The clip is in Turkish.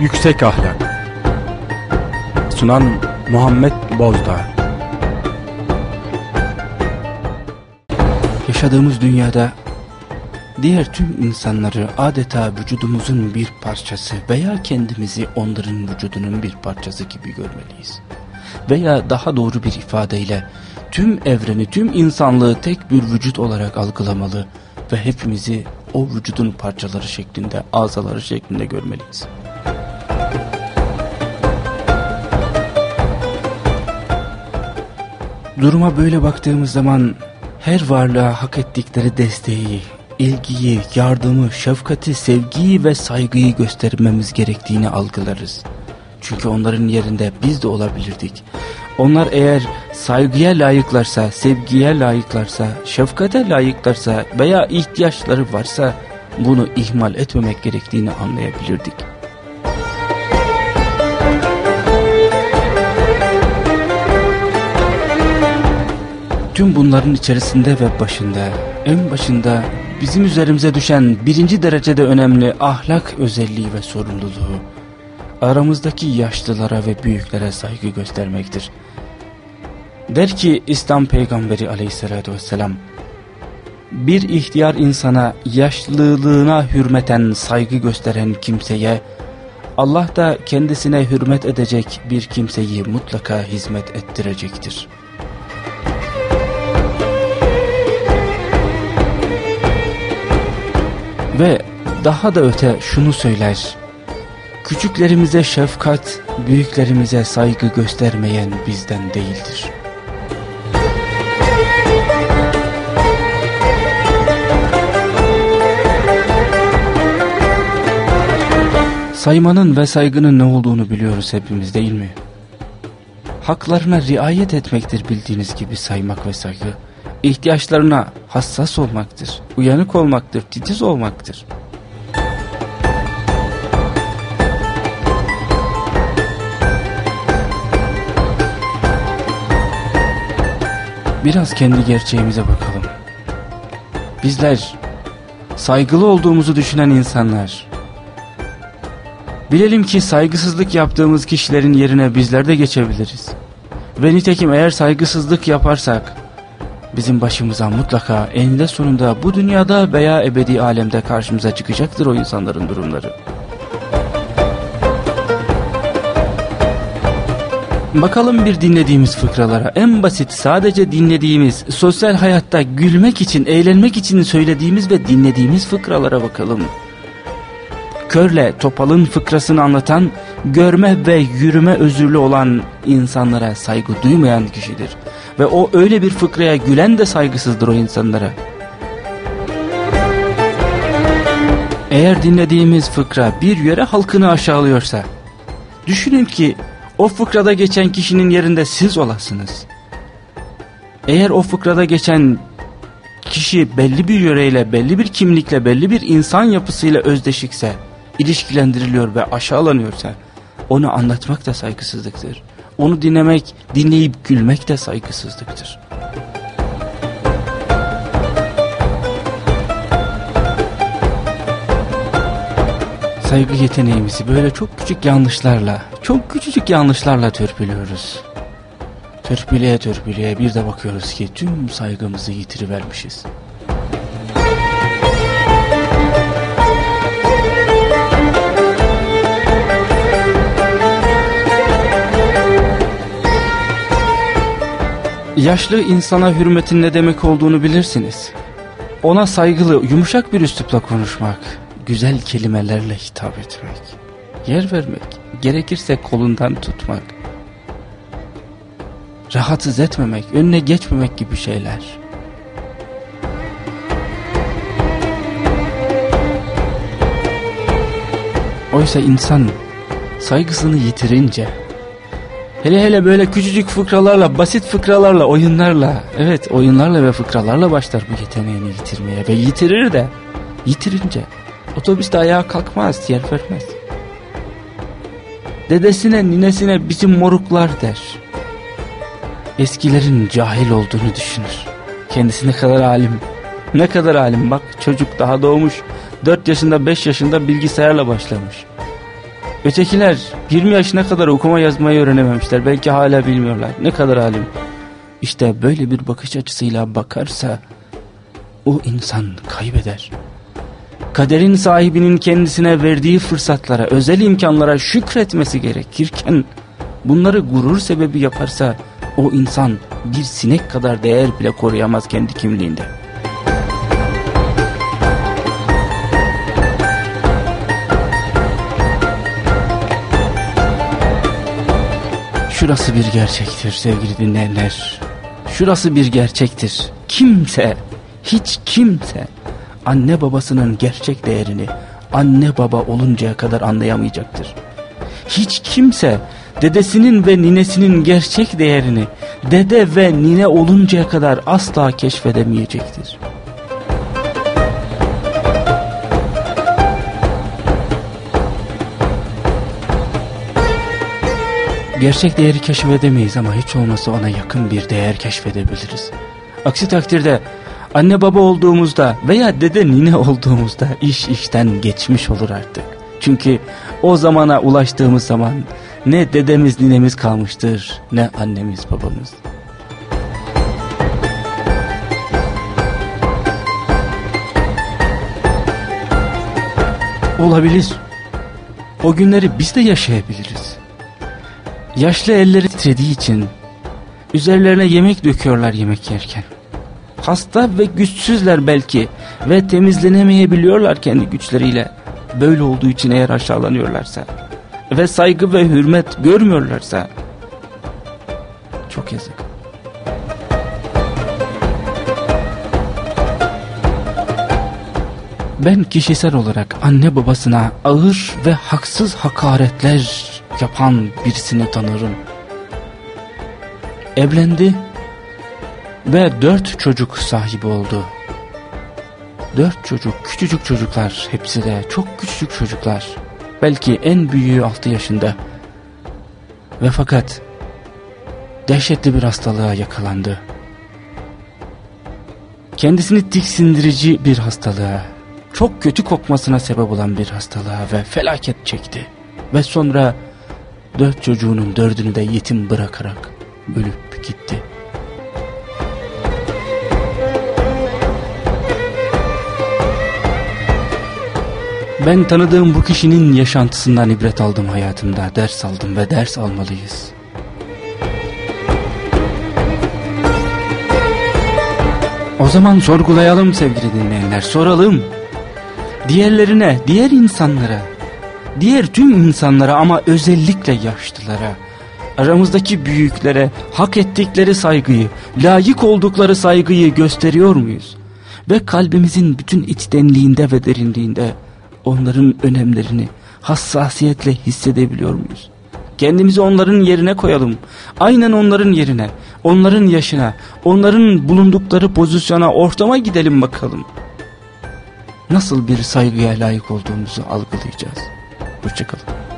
Yüksek Ahlak Sunan Muhammed Bozdağ Yaşadığımız dünyada diğer tüm insanları adeta vücudumuzun bir parçası veya kendimizi onların vücudunun bir parçası gibi görmeliyiz. Veya daha doğru bir ifadeyle tüm evreni, tüm insanlığı tek bir vücut olarak algılamalı ve hepimizi o vücudun parçaları şeklinde, azaları şeklinde görmeliyiz. Duruma böyle baktığımız zaman her varlığa hak ettikleri desteği, ilgiyi, yardımı, şefkati, sevgiyi ve saygıyı göstermemiz gerektiğini algılarız. Çünkü onların yerinde biz de olabilirdik. Onlar eğer saygıya layıklarsa, sevgiye layıklarsa, şefkate layıklarsa veya ihtiyaçları varsa bunu ihmal etmemek gerektiğini anlayabilirdik. Tüm bunların içerisinde ve başında, en başında bizim üzerimize düşen birinci derecede önemli ahlak özelliği ve sorumluluğu, aramızdaki yaşlılara ve büyüklere saygı göstermektir. Der ki İslam peygamberi aleyhissalatü vesselam, bir ihtiyar insana yaşlılığına hürmeten saygı gösteren kimseye, Allah da kendisine hürmet edecek bir kimseyi mutlaka hizmet ettirecektir.'' Ve daha da öte şunu söyler. Küçüklerimize şefkat, büyüklerimize saygı göstermeyen bizden değildir. Saymanın ve saygının ne olduğunu biliyoruz hepimiz değil mi? Haklarına riayet etmektir bildiğiniz gibi saymak ve saygı ihtiyaçlarına hassas olmaktır, uyanık olmaktır, titiz olmaktır. Biraz kendi gerçeğimize bakalım. Bizler saygılı olduğumuzu düşünen insanlar. Bilelim ki saygısızlık yaptığımız kişilerin yerine bizler de geçebiliriz. Ve nitekim eğer saygısızlık yaparsak bizim başımıza mutlaka eninde sonunda bu dünyada veya ebedi alemde karşımıza çıkacaktır o insanların durumları. Bakalım bir dinlediğimiz fıkralara en basit sadece dinlediğimiz sosyal hayatta gülmek için eğlenmek için söylediğimiz ve dinlediğimiz fıkralara bakalım. Körle topalın fıkrasını anlatan görme ve yürüme özürlü olan insanlara saygı duymayan kişidir. Ve o öyle bir fıkraya gülen de saygısızdır o insanlara. Eğer dinlediğimiz fıkra bir yöre halkını aşağılıyorsa, düşünün ki o fıkrada geçen kişinin yerinde siz olasınız. Eğer o fıkrada geçen kişi belli bir yöreyle, belli bir kimlikle, belli bir insan yapısıyla özdeşikse, ilişkilendiriliyor ve aşağılanıyorsa, onu anlatmak da saygısızlıktır. Onu dinlemek, dinleyip gülmek de saygısızlıktır. Saygı yeteneğimizi böyle çok küçük yanlışlarla, çok küçücük yanlışlarla törpülüyoruz. Törpüleye törpüleye bir de bakıyoruz ki tüm saygımızı yitirivermişiz. Yaşlı insana hürmetin ne demek olduğunu bilirsiniz. Ona saygılı, yumuşak bir üslupla konuşmak, güzel kelimelerle hitap etmek, yer vermek, gerekirse kolundan tutmak, rahatsız etmemek, önüne geçmemek gibi şeyler. Oysa insan saygısını yitirince Hele hele böyle küçücük fıkralarla, basit fıkralarla, oyunlarla, evet oyunlarla ve fıkralarla başlar bu yeteneğini yitirmeye ve yitirir de, yitirince otobüste ayağa kalkmaz, yer vermez. Dedesine, ninesine bizim moruklar der. Eskilerin cahil olduğunu düşünür. Kendisi ne kadar alim, ne kadar alim bak çocuk daha doğmuş, 4 yaşında 5 yaşında bilgisayarla başlamış. Ötekiler 20 yaşına kadar okuma yazmayı öğrenememişler. Belki hala bilmiyorlar. Ne kadar alim. İşte böyle bir bakış açısıyla bakarsa o insan kaybeder. Kaderin sahibinin kendisine verdiği fırsatlara, özel imkanlara şükretmesi gerekirken bunları gurur sebebi yaparsa o insan bir sinek kadar değer bile koruyamaz kendi kimliğinde. Şurası bir gerçektir sevgili dinleyenler. Şurası bir gerçektir. Kimse, hiç kimse anne babasının gerçek değerini anne baba oluncaya kadar anlayamayacaktır. Hiç kimse dedesinin ve ninesinin gerçek değerini dede ve nine oluncaya kadar asla keşfedemeyecektir. Gerçek değeri keşfedemeyiz ama hiç olmazsa ona yakın bir değer keşfedebiliriz. Aksi takdirde anne baba olduğumuzda veya dede nine olduğumuzda iş işten geçmiş olur artık. Çünkü o zamana ulaştığımız zaman ne dedemiz ninemiz kalmıştır ne annemiz babamız. Olabilir. O günleri biz de yaşayabiliriz. Yaşlı elleri titrediği için üzerlerine yemek döküyorlar yemek yerken. Hasta ve güçsüzler belki ve temizlenemeyebiliyorlar kendi güçleriyle. Böyle olduğu için eğer aşağılanıyorlarsa ve saygı ve hürmet görmüyorlarsa çok yazık. Ben kişisel olarak anne babasına ağır ve haksız hakaretler yapan birisini tanırım. Evlendi ve dört çocuk sahibi oldu. Dört çocuk, küçücük çocuklar hepsi de çok küçücük çocuklar. Belki en büyüğü altı yaşında. Ve fakat dehşetli bir hastalığa yakalandı. Kendisini tiksindirici bir hastalığa, çok kötü kokmasına sebep olan bir hastalığa ve felaket çekti. Ve sonra dört çocuğunun dördünü de yetim bırakarak ölüp gitti. Ben tanıdığım bu kişinin yaşantısından ibret aldım hayatımda, ders aldım ve ders almalıyız. O zaman sorgulayalım sevgili dinleyenler, soralım. Diğerlerine, diğer insanlara, diğer tüm insanlara ama özellikle yaşlılara, aramızdaki büyüklere hak ettikleri saygıyı, layık oldukları saygıyı gösteriyor muyuz? Ve kalbimizin bütün içtenliğinde ve derinliğinde onların önemlerini hassasiyetle hissedebiliyor muyuz? Kendimizi onların yerine koyalım. Aynen onların yerine, onların yaşına, onların bulundukları pozisyona, ortama gidelim bakalım. Nasıl bir saygıya layık olduğumuzu algılayacağız. Hoşçakalın.